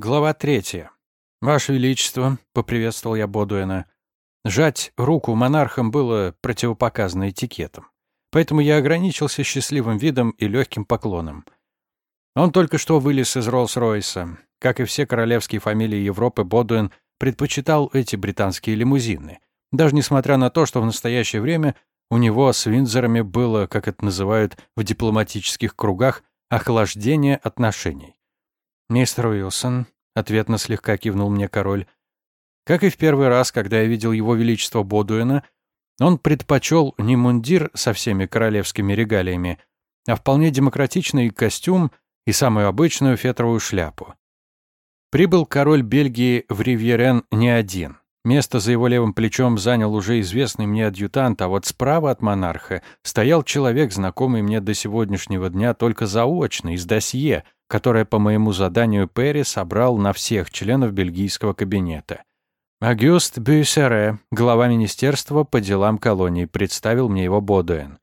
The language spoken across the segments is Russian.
Глава третья. «Ваше Величество», — поприветствовал я Бодуэна, — «жать руку монархам было противопоказано этикетом, поэтому я ограничился счастливым видом и легким поклоном. Он только что вылез из Роллс-Ройса. Как и все королевские фамилии Европы, Бодуэн предпочитал эти британские лимузины, даже несмотря на то, что в настоящее время у него с Виндзорами было, как это называют в дипломатических кругах, охлаждение отношений. «Мистер Уилсон», — ответно слегка кивнул мне король, как и в первый раз, когда я видел его величество Бодуэна, он предпочел не мундир со всеми королевскими регалиями, а вполне демократичный костюм и самую обычную фетровую шляпу. Прибыл король Бельгии в Ривьерен не один. Место за его левым плечом занял уже известный мне адъютант, а вот справа от монарха стоял человек, знакомый мне до сегодняшнего дня только заочно, из досье — которое по моему заданию Перри собрал на всех членов бельгийского кабинета. Агюст Бюссере, глава министерства по делам колоний, представил мне его Бодуэн.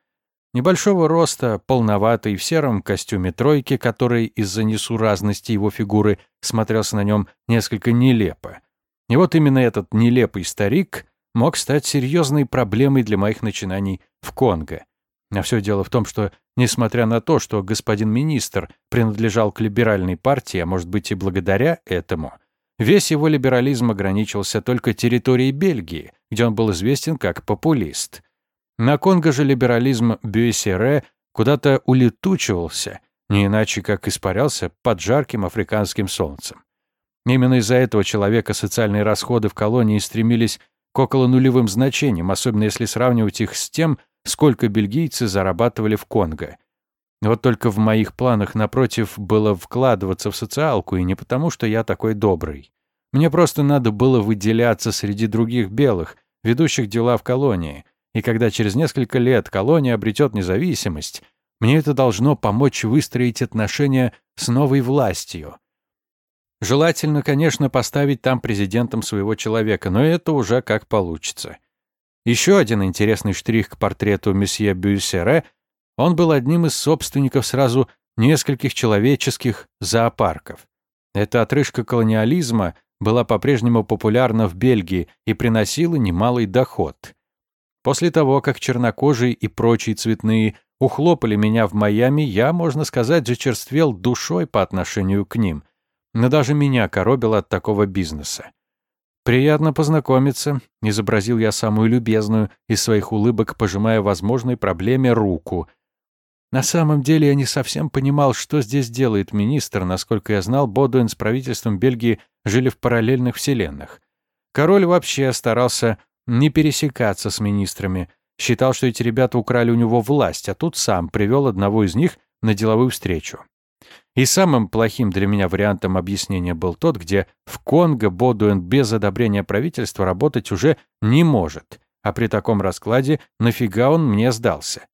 Небольшого роста, полноватый, в сером костюме тройки, который из-за несуразности его фигуры смотрелся на нем несколько нелепо. И вот именно этот нелепый старик мог стать серьезной проблемой для моих начинаний в Конго. А все дело в том, что, несмотря на то, что господин министр принадлежал к либеральной партии, а может быть и благодаря этому, весь его либерализм ограничился только территорией Бельгии, где он был известен как популист. На Конго же либерализм Бюэсере куда-то улетучивался, не иначе как испарялся под жарким африканским солнцем. Именно из-за этого человека социальные расходы в колонии стремились к около нулевым значениям, особенно если сравнивать их с тем, сколько бельгийцы зарабатывали в Конго. Вот только в моих планах, напротив, было вкладываться в социалку, и не потому, что я такой добрый. Мне просто надо было выделяться среди других белых, ведущих дела в колонии. И когда через несколько лет колония обретет независимость, мне это должно помочь выстроить отношения с новой властью. Желательно, конечно, поставить там президентом своего человека, но это уже как получится. Еще один интересный штрих к портрету месье Бюссере — он был одним из собственников сразу нескольких человеческих зоопарков. Эта отрыжка колониализма была по-прежнему популярна в Бельгии и приносила немалый доход. После того, как чернокожие и прочие цветные ухлопали меня в Майами, я, можно сказать, зачерствел душой по отношению к ним. Но даже меня коробило от такого бизнеса. «Приятно познакомиться», — изобразил я самую любезную из своих улыбок, пожимая возможной проблеме руку. На самом деле я не совсем понимал, что здесь делает министр. Насколько я знал, Бодуэн с правительством Бельгии жили в параллельных вселенных. Король вообще старался не пересекаться с министрами. Считал, что эти ребята украли у него власть, а тут сам привел одного из них на деловую встречу. И самым плохим для меня вариантом объяснения был тот, где в Конго Бодуэн без одобрения правительства работать уже не может, а при таком раскладе нафига он мне сдался?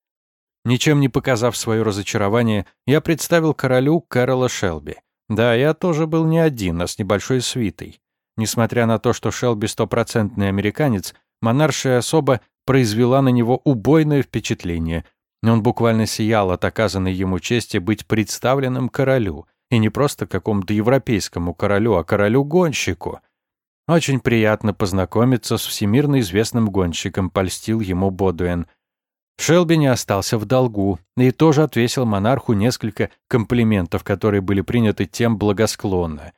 Ничем не показав свое разочарование, я представил королю Кэрола Шелби. Да, я тоже был не один, а с небольшой свитой. Несмотря на то, что Шелби стопроцентный американец, монаршая особа произвела на него убойное впечатление, он буквально сиял от оказанной ему чести быть представленным королю, и не просто какому-то европейскому королю, а королю-гонщику. Очень приятно познакомиться с всемирно известным гонщиком, польстил ему Бодуэн. Шелби не остался в долгу и тоже отвесил монарху несколько комплиментов, которые были приняты тем благосклонно.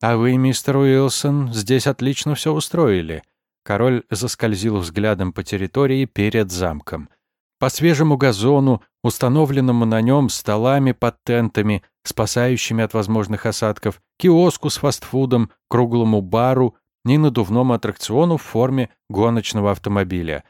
«А вы, мистер Уилсон, здесь отлично все устроили». Король заскользил взглядом по территории перед замком. По свежему газону, установленному на нем столами под тентами, спасающими от возможных осадков, киоску с фастфудом, круглому бару и надувному аттракциону в форме гоночного автомобиля.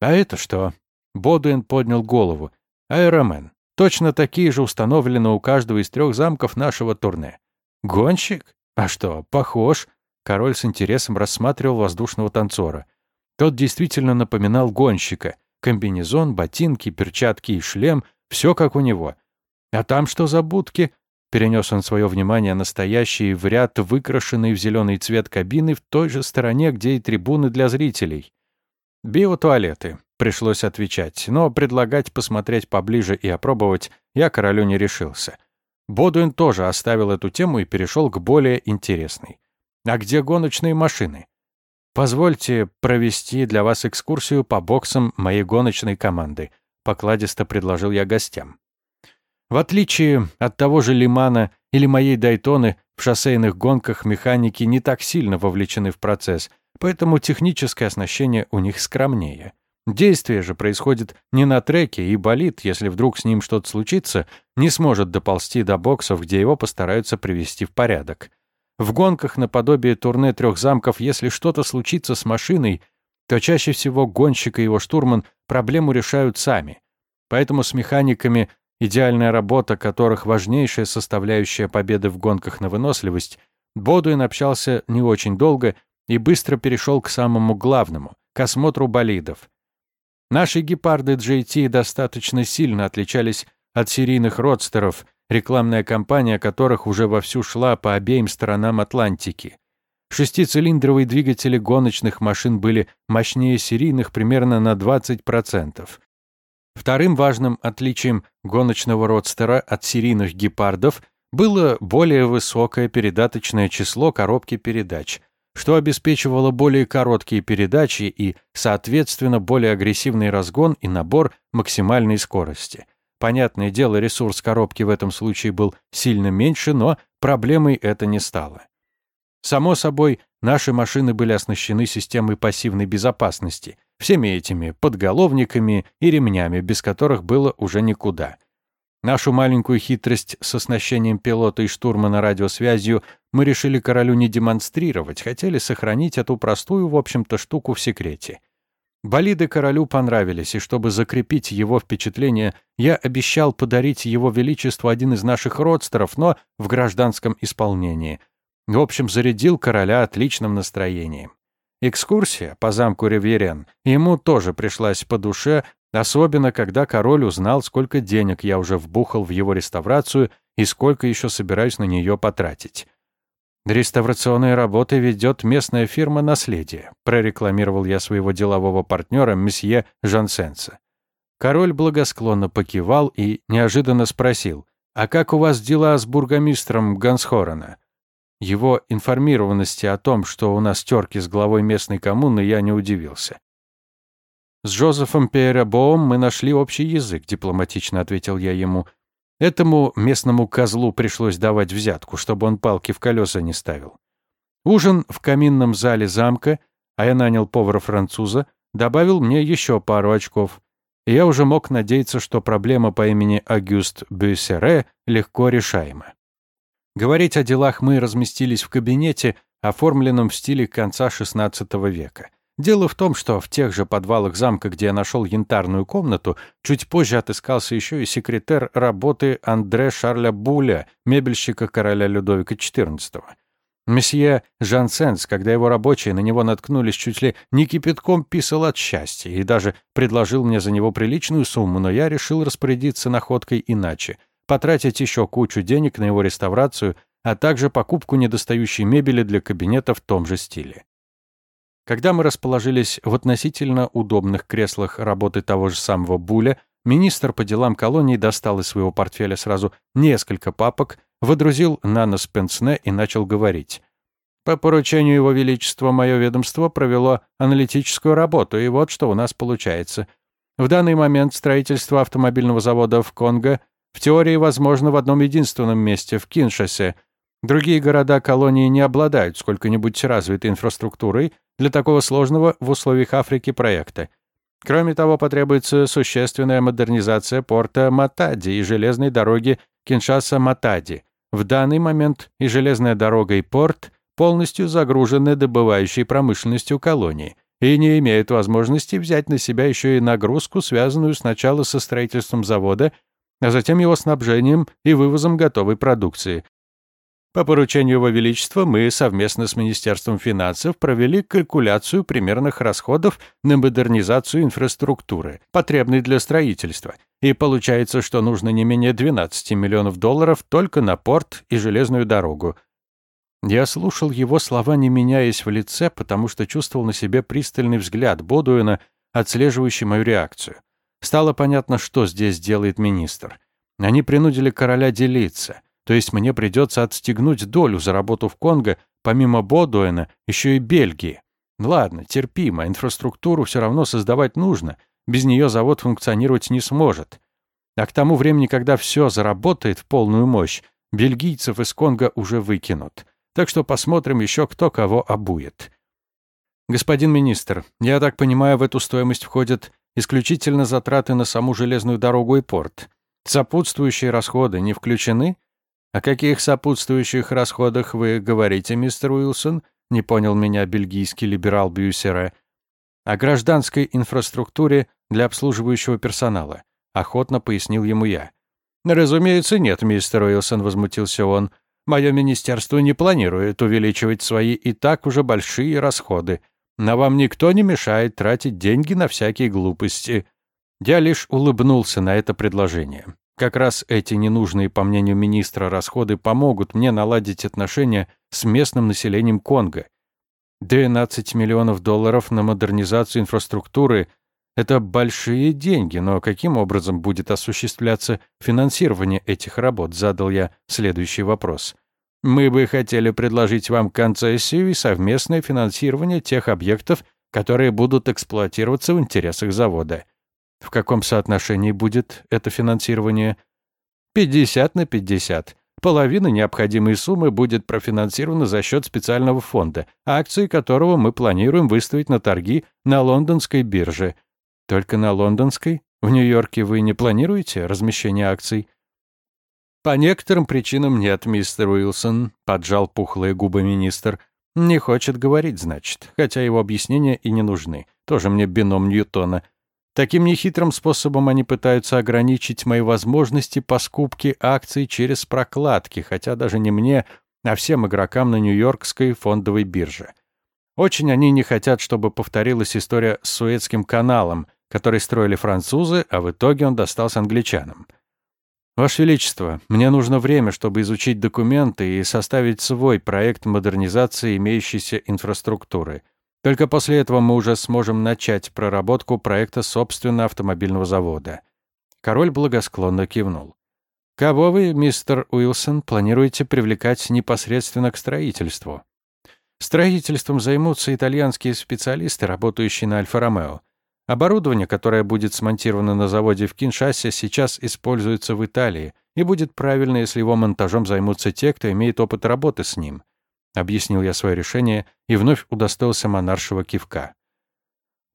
А это что? Бодуин поднял голову. Аэромен. Точно такие же установлены у каждого из трех замков нашего турне. Гонщик? А что, похож? Король с интересом рассматривал воздушного танцора. Тот действительно напоминал гонщика. Комбинезон, ботинки, перчатки и шлем — все как у него. А там что за будки? Перенес он свое внимание на стоящие в ряд выкрашенные в зеленый цвет кабины в той же стороне, где и трибуны для зрителей. Биотуалеты. Пришлось отвечать, но предлагать посмотреть поближе и опробовать я королю не решился. Бодуин тоже оставил эту тему и перешел к более интересной. «А где гоночные машины?» «Позвольте провести для вас экскурсию по боксам моей гоночной команды», покладисто предложил я гостям. В отличие от того же Лимана или моей Дайтоны, в шоссейных гонках механики не так сильно вовлечены в процесс, поэтому техническое оснащение у них скромнее. Действие же происходит не на треке, и болид, если вдруг с ним что-то случится, не сможет доползти до боксов, где его постараются привести в порядок. В гонках наподобие турне трех замков, если что-то случится с машиной, то чаще всего гонщик и его штурман проблему решают сами. Поэтому с механиками, идеальная работа которых важнейшая составляющая победы в гонках на выносливость, Бодуин общался не очень долго и быстро перешел к самому главному — к осмотру болидов. Наши гепарды GT достаточно сильно отличались от серийных родстеров, рекламная кампания которых уже вовсю шла по обеим сторонам Атлантики. Шестицилиндровые двигатели гоночных машин были мощнее серийных примерно на 20%. Вторым важным отличием гоночного родстера от серийных гепардов было более высокое передаточное число коробки передач – что обеспечивало более короткие передачи и, соответственно, более агрессивный разгон и набор максимальной скорости. Понятное дело, ресурс коробки в этом случае был сильно меньше, но проблемой это не стало. Само собой, наши машины были оснащены системой пассивной безопасности, всеми этими подголовниками и ремнями, без которых было уже никуда. Нашу маленькую хитрость с оснащением пилота и штурмана радиосвязью мы решили королю не демонстрировать, хотели сохранить эту простую, в общем-то, штуку в секрете. Болиды королю понравились, и чтобы закрепить его впечатление, я обещал подарить его величеству один из наших родстеров, но в гражданском исполнении. В общем, зарядил короля отличным настроением. Экскурсия по замку Ривьерен ему тоже пришлась по душе, Особенно, когда король узнал, сколько денег я уже вбухал в его реставрацию и сколько еще собираюсь на нее потратить. «Реставрационные работы ведет местная фирма «Наследие», прорекламировал я своего делового партнера, месье Жансенса. Король благосклонно покивал и неожиданно спросил, «А как у вас дела с бургомистром Гансхорена?» Его информированности о том, что у нас терки с главой местной коммуны, я не удивился. «С Джозефом Пейрабоом мы нашли общий язык», — дипломатично ответил я ему. «Этому местному козлу пришлось давать взятку, чтобы он палки в колеса не ставил». Ужин в каминном зале замка, а я нанял повара-француза, добавил мне еще пару очков. И я уже мог надеяться, что проблема по имени Агюст Бюссере легко решаема. Говорить о делах мы разместились в кабинете, оформленном в стиле конца XVI века. Дело в том, что в тех же подвалах замка, где я нашел янтарную комнату, чуть позже отыскался еще и секретарь работы Андре Шарля Буля, мебельщика короля Людовика XIV. Месье Жан Сенс, когда его рабочие на него наткнулись чуть ли не кипятком, писал от счастья и даже предложил мне за него приличную сумму, но я решил распорядиться находкой иначе, потратить еще кучу денег на его реставрацию, а также покупку недостающей мебели для кабинета в том же стиле. Когда мы расположились в относительно удобных креслах работы того же самого Буля, министр по делам колонии достал из своего портфеля сразу несколько папок, водрузил на нос пенсне и начал говорить. По поручению Его Величества мое ведомство провело аналитическую работу, и вот что у нас получается. В данный момент строительство автомобильного завода в Конго в теории возможно в одном единственном месте, в Киншасе. Другие города колонии не обладают сколько-нибудь развитой инфраструктурой, для такого сложного в условиях Африки проекта. Кроме того, потребуется существенная модернизация порта Матади и железной дороги Киншаса-Матади. В данный момент и железная дорога, и порт полностью загружены добывающей промышленностью колонии и не имеют возможности взять на себя еще и нагрузку, связанную сначала со строительством завода, а затем его снабжением и вывозом готовой продукции. По поручению Его Величества мы совместно с Министерством финансов провели калькуляцию примерных расходов на модернизацию инфраструктуры, потребной для строительства, и получается, что нужно не менее 12 миллионов долларов только на порт и железную дорогу. Я слушал его слова, не меняясь в лице, потому что чувствовал на себе пристальный взгляд Бодуэна, отслеживающий мою реакцию. Стало понятно, что здесь делает министр. Они принудили короля делиться — То есть мне придется отстегнуть долю за работу в Конго, помимо Бодуэна, еще и Бельгии. Ладно, терпимо, инфраструктуру все равно создавать нужно. Без нее завод функционировать не сможет. А к тому времени, когда все заработает в полную мощь, бельгийцев из Конго уже выкинут. Так что посмотрим еще, кто кого обует. Господин министр, я так понимаю, в эту стоимость входят исключительно затраты на саму железную дорогу и порт. Сопутствующие расходы не включены? О каких сопутствующих расходах вы говорите, мистер Уилсон? Не понял меня бельгийский либерал Бюссера. О гражданской инфраструктуре для обслуживающего персонала. Охотно пояснил ему я. «Разумеется, нет, мистер Уилсон», — возмутился он. «Мое министерство не планирует увеличивать свои и так уже большие расходы. Но вам никто не мешает тратить деньги на всякие глупости. Я лишь улыбнулся на это предложение. Как раз эти ненужные, по мнению министра, расходы помогут мне наладить отношения с местным населением Конго. 12 миллионов долларов на модернизацию инфраструктуры – это большие деньги, но каким образом будет осуществляться финансирование этих работ, задал я следующий вопрос. Мы бы хотели предложить вам концессию и совместное финансирование тех объектов, которые будут эксплуатироваться в интересах завода. В каком соотношении будет это финансирование? 50 на 50. Половина необходимой суммы будет профинансирована за счет специального фонда, акции которого мы планируем выставить на торги на лондонской бирже. Только на лондонской? В Нью-Йорке вы не планируете размещение акций? «По некоторым причинам нет, мистер Уилсон», — поджал пухлые губы министр. «Не хочет говорить, значит, хотя его объяснения и не нужны. Тоже мне бином Ньютона. Таким нехитрым способом они пытаются ограничить мои возможности по скупке акций через прокладки, хотя даже не мне, а всем игрокам на Нью-Йоркской фондовой бирже. Очень они не хотят, чтобы повторилась история с Суэцким каналом, который строили французы, а в итоге он достался англичанам. «Ваше Величество, мне нужно время, чтобы изучить документы и составить свой проект модернизации имеющейся инфраструктуры. Только после этого мы уже сможем начать проработку проекта собственного автомобильного завода». Король благосклонно кивнул. «Кого вы, мистер Уилсон, планируете привлекать непосредственно к строительству?» Строительством займутся итальянские специалисты, работающие на Альфа-Ромео. Оборудование, которое будет смонтировано на заводе в Киншасе, сейчас используется в Италии, и будет правильно, если его монтажом займутся те, кто имеет опыт работы с ним. Объяснил я свое решение и вновь удостоился монаршего кивка.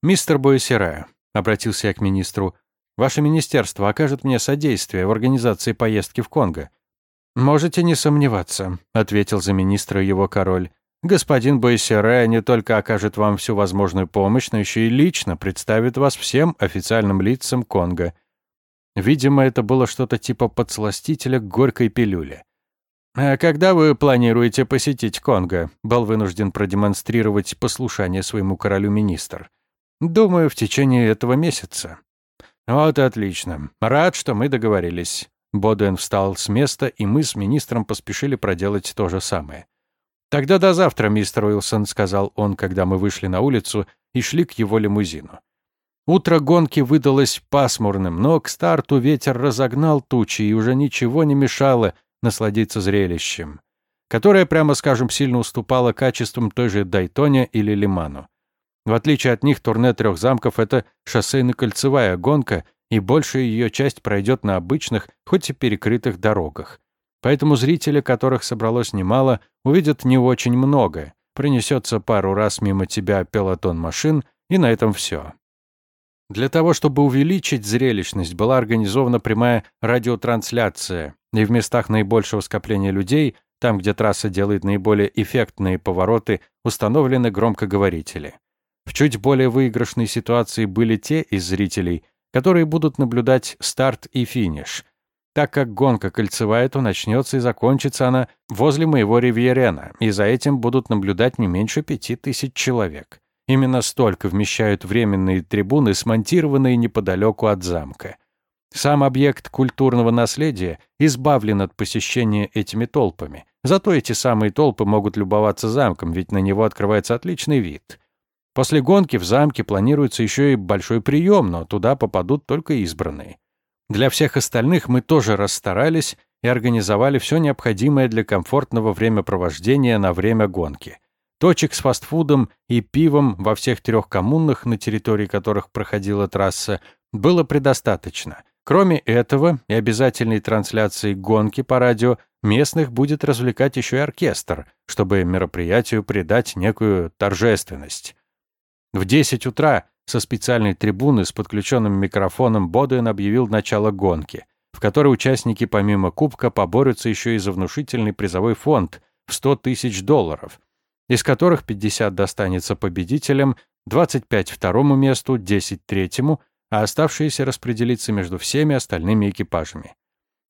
«Мистер Боесера», — обратился я к министру, — «ваше министерство окажет мне содействие в организации поездки в Конго». «Можете не сомневаться», — ответил за министра его король. Господин Бойсере не только окажет вам всю возможную помощь, но еще и лично представит вас всем официальным лицам Конго. Видимо, это было что-то типа подсластителя горькой пилюле. «А когда вы планируете посетить Конго?» был вынужден продемонстрировать послушание своему королю-министр. «Думаю, в течение этого месяца». «Вот отлично. Рад, что мы договорились». Бодуэн встал с места, и мы с министром поспешили проделать то же самое. «Тогда до завтра, мистер Уилсон», — сказал он, когда мы вышли на улицу и шли к его лимузину. Утро гонки выдалось пасмурным, но к старту ветер разогнал тучи, и уже ничего не мешало насладиться зрелищем, которое, прямо скажем, сильно уступало качествам той же Дайтоне или Лиману. В отличие от них, турне трех замков — это шоссейно-кольцевая гонка, и большая ее часть пройдет на обычных, хоть и перекрытых дорогах. Поэтому зрители, которых собралось немало, увидят не очень много. Принесется пару раз мимо тебя пелотон машин, и на этом все. Для того, чтобы увеличить зрелищность, была организована прямая радиотрансляция, и в местах наибольшего скопления людей, там, где трасса делает наиболее эффектные повороты, установлены громкоговорители. В чуть более выигрышной ситуации были те из зрителей, которые будут наблюдать старт и финиш – так как гонка кольцевая, то начнется и закончится она возле моего ривьерена, и за этим будут наблюдать не меньше пяти тысяч человек. Именно столько вмещают временные трибуны, смонтированные неподалеку от замка. Сам объект культурного наследия избавлен от посещения этими толпами. Зато эти самые толпы могут любоваться замком, ведь на него открывается отличный вид. После гонки в замке планируется еще и большой прием, но туда попадут только избранные. Для всех остальных мы тоже расстарались и организовали все необходимое для комфортного времяпровождения на время гонки. Точек с фастфудом и пивом во всех трех коммунах, на территории которых проходила трасса, было предостаточно. Кроме этого и обязательной трансляции гонки по радио, местных будет развлекать еще и оркестр, чтобы мероприятию придать некую торжественность. В 10 утра со специальной трибуны с подключенным микрофоном Бодуэн объявил начало гонки, в которой участники помимо кубка поборются еще и за внушительный призовой фонд в 100 тысяч долларов, из которых 50 достанется победителям, 25 второму месту, 10 третьему, а оставшиеся распределиться между всеми остальными экипажами.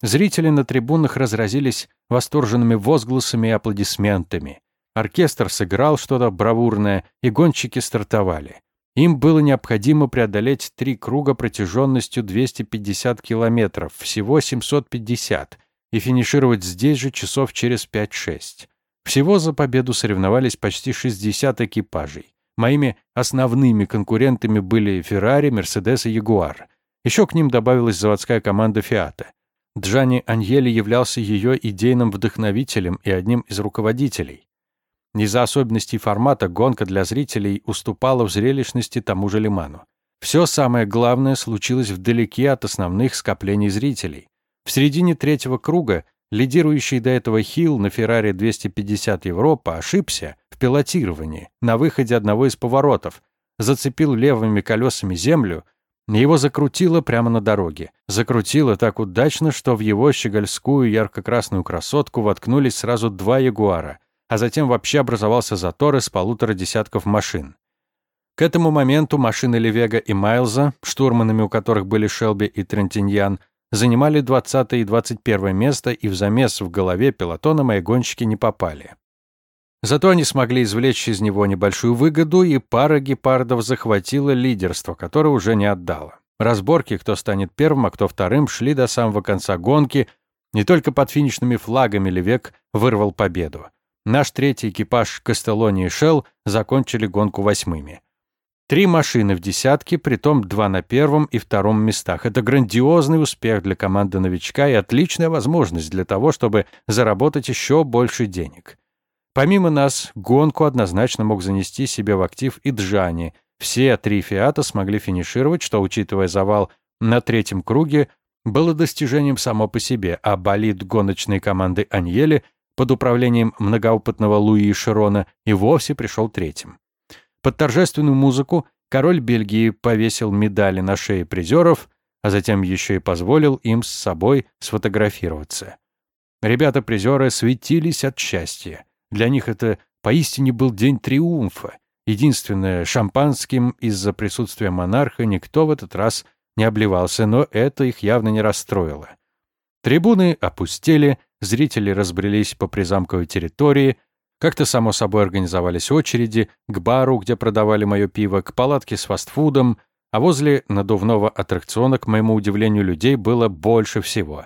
Зрители на трибунах разразились восторженными возгласами и аплодисментами. Оркестр сыграл что-то бравурное, и гонщики стартовали. Им было необходимо преодолеть три круга протяженностью 250 километров, всего 750, и финишировать здесь же часов через 5-6. Всего за победу соревновались почти 60 экипажей. Моими основными конкурентами были Ferrari, Mercedes и Jaguar. Еще к ним добавилась заводская команда Фиата. Джани Аньели являлся ее идейным вдохновителем и одним из руководителей. Из-за особенностей формата гонка для зрителей уступала в зрелищности тому же Лиману. Все самое главное случилось вдалеке от основных скоплений зрителей. В середине третьего круга лидирующий до этого Хилл на Феррари 250 Европа ошибся в пилотировании на выходе одного из поворотов, зацепил левыми колесами землю, его закрутило прямо на дороге. Закрутило так удачно, что в его щегольскую ярко-красную красотку воткнулись сразу два ягуара, а затем вообще образовался затор из полутора десятков машин. К этому моменту машины Левега и Майлза, штурманами у которых были Шелби и Трентиньян, занимали 20 и 21 место, и в замес в голове пилотона мои гонщики не попали. Зато они смогли извлечь из него небольшую выгоду, и пара гепардов захватила лидерство, которое уже не отдало. Разборки, кто станет первым, а кто вторым, шли до самого конца гонки, не только под финишными флагами Левек вырвал победу. Наш третий экипаж Кастеллони и Шелл закончили гонку восьмыми. Три машины в десятке, притом два на первом и втором местах. Это грандиозный успех для команды новичка и отличная возможность для того, чтобы заработать еще больше денег. Помимо нас, гонку однозначно мог занести себе в актив и Джани. Все три «Фиата» смогли финишировать, что, учитывая завал на третьем круге, было достижением само по себе, а болид гоночной команды «Аньели» под управлением многоопытного Луи Широна и вовсе пришел третьим. Под торжественную музыку король Бельгии повесил медали на шеи призеров, а затем еще и позволил им с собой сфотографироваться. Ребята-призеры светились от счастья. Для них это поистине был день триумфа. Единственное, шампанским из-за присутствия монарха никто в этот раз не обливался, но это их явно не расстроило. Трибуны опустели, зрители разбрелись по призамковой территории, как-то, само собой, организовались очереди к бару, где продавали мое пиво, к палатке с фастфудом, а возле надувного аттракциона, к моему удивлению, людей было больше всего.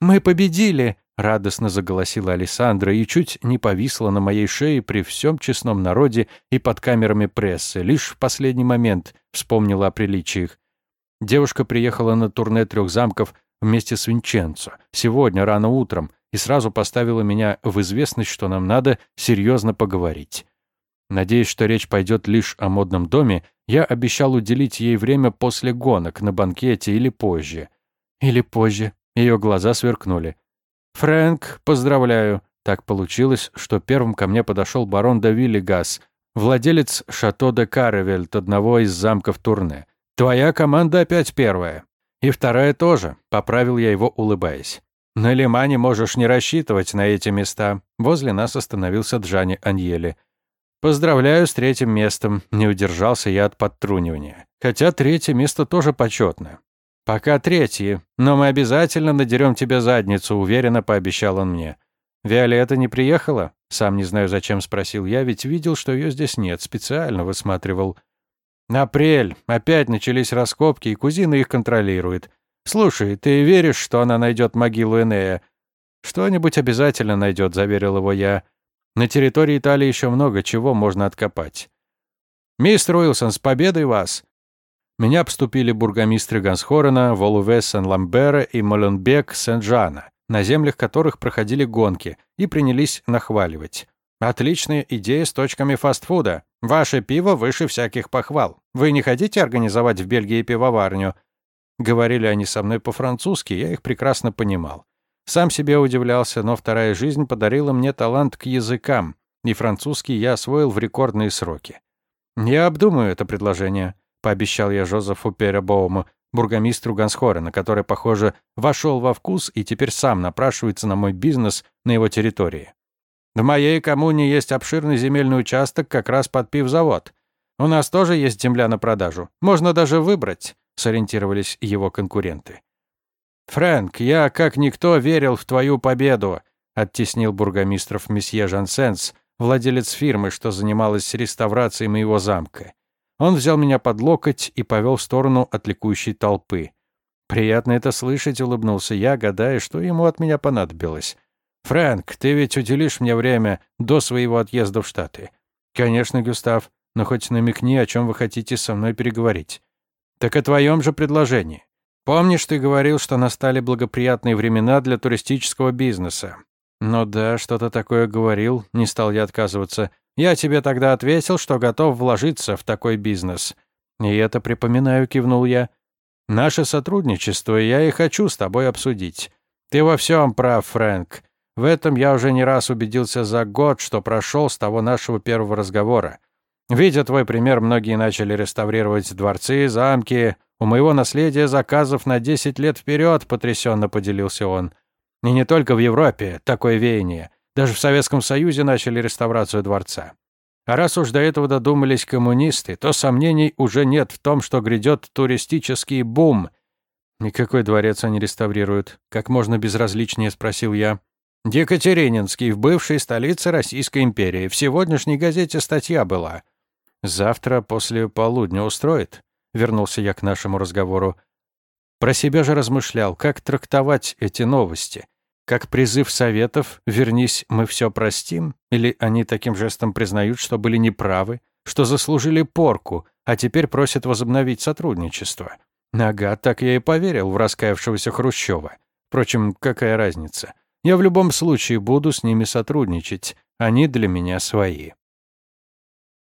«Мы победили!» — радостно заголосила Александра и чуть не повисла на моей шее при всем честном народе и под камерами прессы. Лишь в последний момент вспомнила о приличиях. Девушка приехала на турне трех замков вместе с Винченцо. Сегодня, рано утром, и сразу поставила меня в известность, что нам надо серьезно поговорить. Надеясь, что речь пойдет лишь о модном доме, я обещал уделить ей время после гонок, на банкете или позже. Или позже. Ее глаза сверкнули. «Фрэнк, поздравляю!» Так получилось, что первым ко мне подошел барон Давили Гас, владелец Шато де Каревельт, одного из замков турне. «Твоя команда опять первая». «И вторая тоже», — поправил я его, улыбаясь. «На Лимане можешь не рассчитывать на эти места». Возле нас остановился Джани Аньели. «Поздравляю с третьим местом», — не удержался я от подтрунивания. Хотя третье место тоже почетно. «Пока третье, но мы обязательно надерем тебе задницу», — уверенно пообещал он мне. «Виолетта не приехала?» Сам не знаю, зачем спросил я, ведь видел, что ее здесь нет, специально высматривал. «Апрель. Опять начались раскопки, и кузина их контролирует. «Слушай, ты веришь, что она найдет могилу Энея?» «Что-нибудь обязательно найдет», — заверил его я. «На территории Италии еще много чего можно откопать». «Мистер Уилсон, с победой вас!» Меня обступили бургомистры Гансхорена, Волуве Сен-Ламбера и Моленбек Сен-Жана. на землях которых проходили гонки, и принялись нахваливать. «Отличная идея с точками фастфуда. Ваше пиво выше всяких похвал. Вы не хотите организовать в Бельгии пивоварню?» Говорили они со мной по-французски, я их прекрасно понимал. Сам себе удивлялся, но вторая жизнь подарила мне талант к языкам, и французский я освоил в рекордные сроки. «Я обдумаю это предложение», — пообещал я Жозефу Перебоуму, бургомистру Гансхорена, который, похоже, вошел во вкус и теперь сам напрашивается на мой бизнес на его территории. В моей коммуне есть обширный земельный участок как раз под пивзавод. У нас тоже есть земля на продажу. Можно даже выбрать, сориентировались его конкуренты. «Фрэнк, я, как никто, верил в твою победу», оттеснил бургомистров месье Жансенс, владелец фирмы, что занималась реставрацией моего замка. Он взял меня под локоть и повел в сторону от ликующей толпы. «Приятно это слышать», — улыбнулся я, гадая, что ему от меня понадобилось. «Фрэнк, ты ведь уделишь мне время до своего отъезда в Штаты?» «Конечно, Густав, но хоть намекни, о чем вы хотите со мной переговорить». «Так о твоем же предложении. Помнишь, ты говорил, что настали благоприятные времена для туристического бизнеса?» «Ну да, что-то такое говорил, не стал я отказываться. Я тебе тогда ответил, что готов вложиться в такой бизнес. И это припоминаю, кивнул я. Наше сотрудничество я и хочу с тобой обсудить. Ты во всем прав, Фрэнк. В этом я уже не раз убедился за год, что прошел с того нашего первого разговора. Видя твой пример, многие начали реставрировать дворцы, замки. У моего наследия заказов на 10 лет вперед, потрясенно поделился он. И не только в Европе такое веяние. Даже в Советском Союзе начали реставрацию дворца. А раз уж до этого додумались коммунисты, то сомнений уже нет в том, что грядет туристический бум. Никакой дворец они реставрируют. Как можно безразличнее спросил я. Екатерининский, в бывшей столице Российской империи. В сегодняшней газете статья была. Завтра после полудня устроит? Вернулся я к нашему разговору. Про себя же размышлял, как трактовать эти новости. Как призыв советов «вернись, мы все простим» или они таким жестом признают, что были неправы, что заслужили порку, а теперь просят возобновить сотрудничество. Ага, так я и поверил в раскаявшегося Хрущева. Впрочем, какая разница? Я в любом случае буду с ними сотрудничать. Они для меня свои.